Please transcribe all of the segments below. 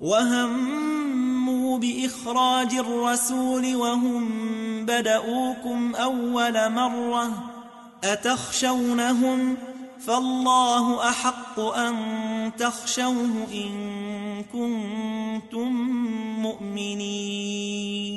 وهموا بإخراج الرسول وهم بدؤوكم أول مرة أتخشونهم فالله أحق أن تخشوه إن كنتم مؤمنين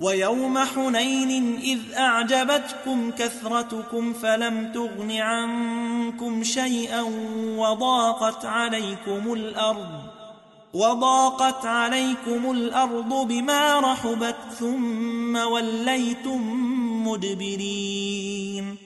ويوم حنين إذ أعجبتكم كثرتكم فلم تغن عنكم شيئا وضاقت عليكم الأرض وضاقت عليكم الأرض بما رحبت ثم وليتم مدبرين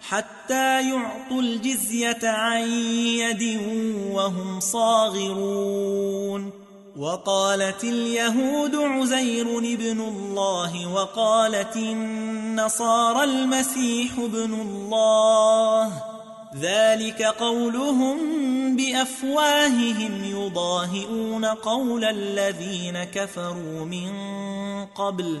حتى يعطوا الجزية عن يد وهم صاغرون. وقالت اليهود عزير ابن الله وقالت النصارى المسيح ابن الله. ذلك قولهم بأفواههم يضاهئون قول الذين كفروا من قبل.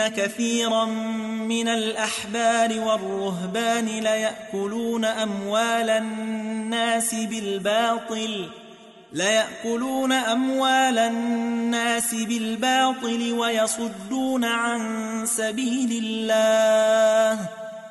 كثيرا من الأحبار والرهبان ليأكلون أموال الناس بالباطل ليأكلون أموال الناس بالباطل ويصدون عن سبيل الله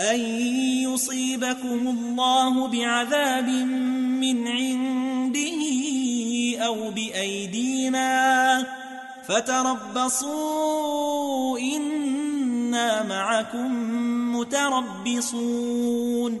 أن يصيبكم الله بعذاب من عنده أو بأيدينا فتربصوا إنا معكم متربصون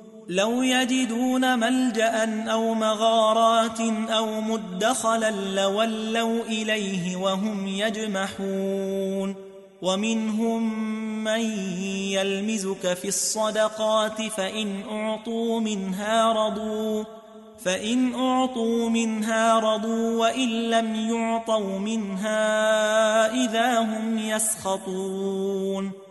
لو يجدون ملجأ أو مغارات أو مدخلا لولوا إليه وهم يجمحون. ومنهم من يلمزك في الصدقات فإن أعطوا منها رضوا. فإن أعطوا منها رضوا وإن لم يعطوا منها إذا هم يسخطون.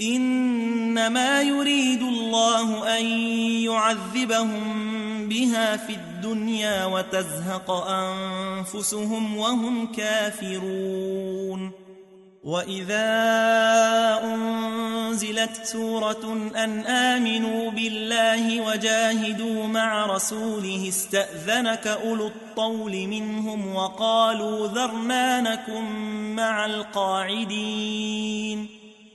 إنما يريد الله أن يعذبهم بها في الدنيا وتزهق أنفسهم وهم كافرون. وإذا أنزلت سورة أن آمنوا بالله وجاهدوا مع رسوله استأذنك أولو الطول منهم وقالوا ذرنانكم مع القاعدين.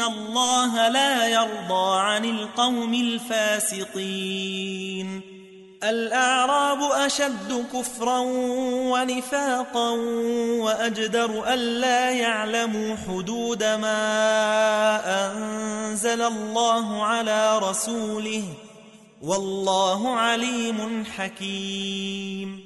الله لا يرضى عن القوم الفاسقين الأعراب أشد كفرا ونفاقا وأجدر ألا يعلموا حدود ما أنزل الله على رسوله والله عليم حكيم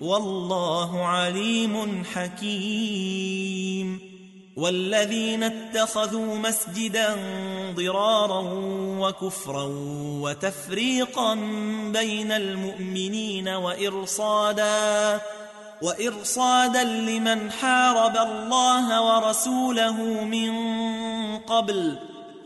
والله عليم حكيم. والذين اتخذوا مسجدا ضرارا وكفرا وتفريقا بين المؤمنين وإرصادا وإرصادا لمن حارب الله ورسوله من قبل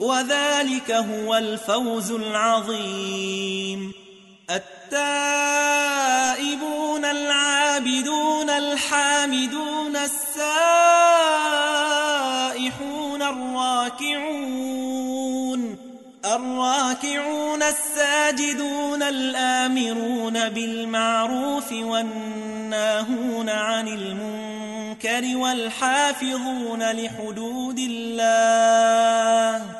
وذلك هو الفوز العظيم. التائبون العابدون الحامدون السائحون الراكعون. الراكعون الساجدون الآمرون بالمعروف والناهون عن المنكر والحافظون لحدود الله.